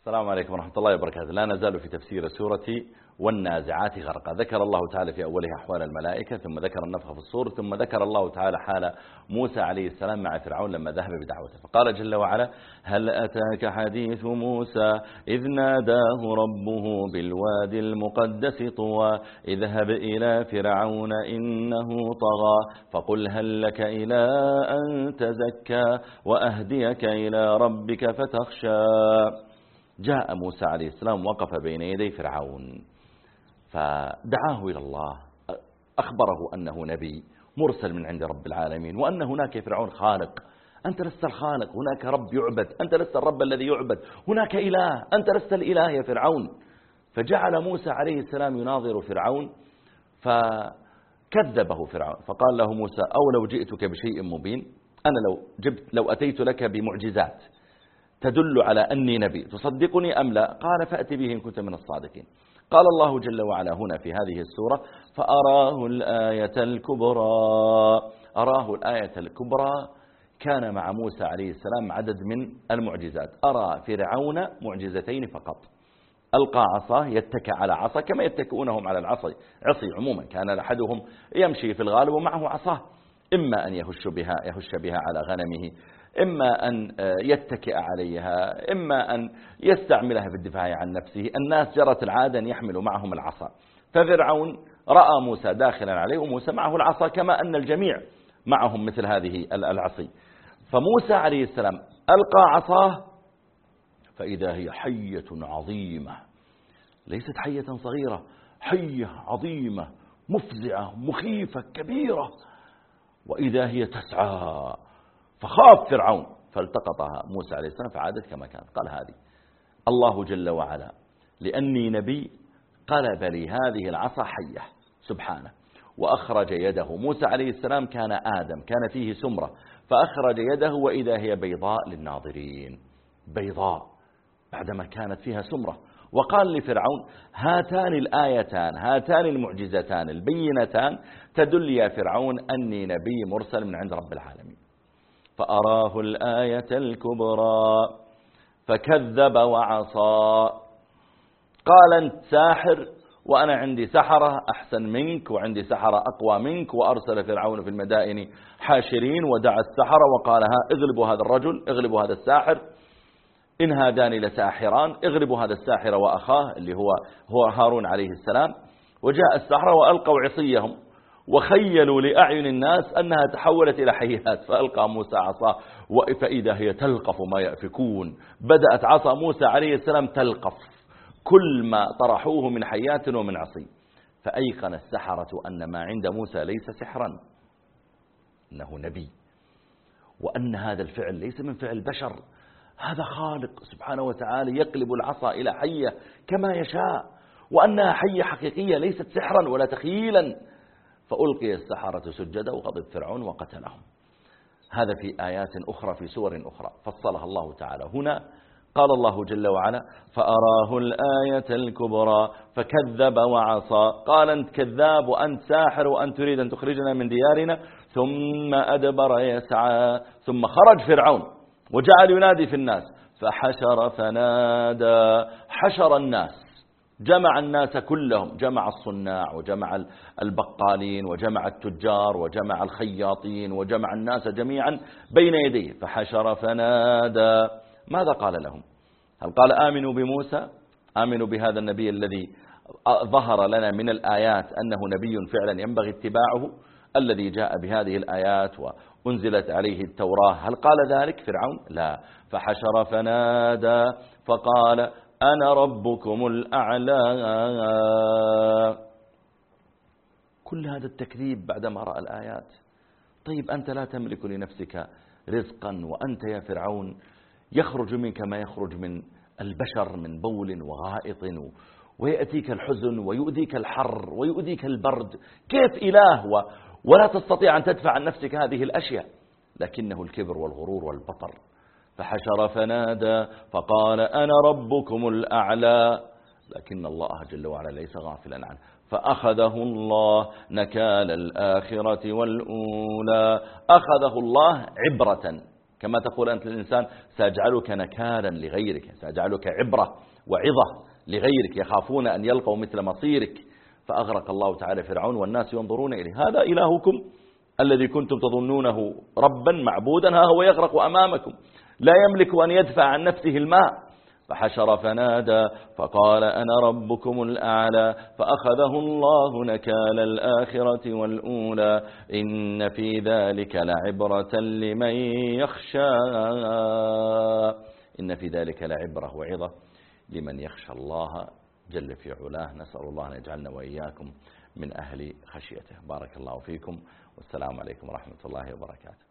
السلام عليكم ورحمة الله وبركاته. لا نزال في تفسير سورة والنازعات غرقا. ذكر الله تعالى في أولها أحوال الملائكة ثم ذكر النفخ في الصور ثم ذكر الله تعالى حال موسى عليه السلام مع فرعون لما ذهب بدعوته. فقال جل وعلا هل أتاك حديث موسى؟ إذ ناداه ربه بالوادي المقدس طوى اذهب إلى فرعون إنه طغى فقل هل لك إلى أن تزكى وأهديك إلى ربك فتخشى جاء موسى عليه السلام وقف بين يدي فرعون فدعاه إلى الله أخبره أنه نبي مرسل من عند رب العالمين وأن هناك فرعون خالق أنت لست الخالق هناك رب يعبد أنت لست الرب الذي يعبد هناك إله أنت لست الإله يا فرعون. فجعل موسى عليه السلام يناظر فرعون فكذبه فرعون فقال له موسى أو لو جئتك بشيء مبين أنا لو, جبت لو أتيت لك بمعجزات تدل على أني نبي. تصدقني أم لا؟ قال فأتي به إن كنت من الصادقين. قال الله جل وعلا هنا في هذه السورة فأراه الآية الكبرى. أراه الآية الكبرى كان مع موسى عليه السلام عدد من المعجزات. أرى فرعون معجزتين فقط. ألقى عصاه يتكى على عصا كما يتكئونهم على العصا. عصي عموما كان أحدهم يمشي في الغالب ومعه عصاه. إما أن يهش بها, يهش بها على غنمه إما أن يتكئ عليها إما أن يستعملها في الدفاع عن نفسه. الناس جرت العادة أن يحملوا معهم العصا. ففرعون رأى موسى داخلا عليه وموسى معه العصا كما أن الجميع معهم مثل هذه العصي. فموسى عليه السلام ألقى عصاه فإذا هي حية عظيمة. ليست حية صغيرة حية عظيمة مفزعة مخيفة كبيرة. وإذا هي تسعى فخاف فرعون. فالتقطها موسى عليه السلام فعادت كما كانت. قال هذه الله جل وعلا لأني نبي قلب لي هذه العصا حية سبحانه. وأخرج يده. موسى عليه السلام كان آدم كان فيه سمرة. فأخرج يده وإذا هي بيضاء للناظرين. بيضاء. بعدما كانت فيها سمرة. وقال لفرعون هاتان الآيتان هاتان المعجزتان البينتان تدل يا فرعون أني نبي مرسل من عند رب العالمين. فأراه الآية الكبرى فكذب وعصى. قال أنت ساحر وأنا عندي سحرة أحسن منك وعندي سحرة أقوى منك وأرسل فرعون في المدائن حاشرين ودعا السحرة وقال ها اغلبوا هذا الرجل اغلبوا هذا الساحر. إن هادان لساحران اغلبوا هذا الساحر وأخاه اللي هو هو هارون عليه السلام وجاء السحرة وألقوا عصيهم وخيلوا لأعين الناس أنها تحولت إلى حيات فألقى موسى عصاه فإذا هي تلقف ما يأفكون بدأت عصا موسى عليه السلام تلقف كل ما طرحوه من حيات ومن عصي فأيقن السحرة أن ما عند موسى ليس سحرا إنه نبي وأن هذا الفعل ليس من فعل بشر هذا خالق سبحانه وتعالى يقلب العصا إلى حية كما يشاء وأنها حية حقيقية ليست سحرا ولا تخييلا. فألقي السحرة سجدا وغضب فرعون وقتلهم. هذا في آيات أخرى في سور أخرى. فصلها الله تعالى هنا. قال الله جل وعلا فأراه الآية الكبرى فكذب وعصى. قال أنت كذاب وأنت ساحر وأنت تريد أن تخرجنا من ديارنا. ثم أدبر يسعى ثم خرج فرعون. وجعل ينادي في الناس. فحشر فنادى. حشر الناس. جمع الناس كلهم. جمع الصناع وجمع البقالين وجمع التجار وجمع الخياطين وجمع الناس جميعا بين يديه. فحشر فنادى. ماذا قال لهم؟ هل قال آمنوا بموسى؟ آمنوا بهذا النبي الذي ظهر لنا من الآيات أنه نبي فعلا ينبغي اتباعه. الذي جاء بهذه الآيات وأنزلت عليه التوراة. هل قال ذلك فرعون؟ لا. فحشر فنادى فقال أنا ربكم الأعلى. كل هذا التكذيب بعدما رأى الآيات. طيب أنت لا تملك لنفسك رزقا وأنت يا فرعون يخرج منك ما يخرج من البشر من بول وغائط ويأتيك الحزن ويؤذيك الحر ويؤذيك البرد. كيف إله ولا تستطيع أن تدفع عن نفسك هذه الأشياء. لكنه الكبر والغرور والبطر. فحشر فنادى فقال أنا ربكم الأعلى. لكن الله جل وعلا ليس غافلا عنه. فأخذه الله نكال الآخرة والأولى. أخذه الله عبرة. كما تقول أنت للإنسان سأجعلك نكالا لغيرك سأجعلك عبرة وعظة لغيرك يخافون أن يلقوا مثل مصيرك. فأغرق الله تعالى فرعون والناس ينظرون إليه. هذا إلهكم الذي كنتم تظنونه ربا معبودا. ها هو يغرق أمامكم. لا يملك أن يدفع عن نفسه الماء. فحشر فنادى فقال أنا ربكم الأعلى. فأخذه الله نكال الآخرة والأولى. إن في ذلك لعبرة لمن يخشى. إن في ذلك لعبرة وعظة لمن يخشى الله. جل في علاه. نسأل الله أن يجعلنا وإياكم من أهل خشيته. بارك الله فيكم. والسلام عليكم ورحمة الله وبركاته.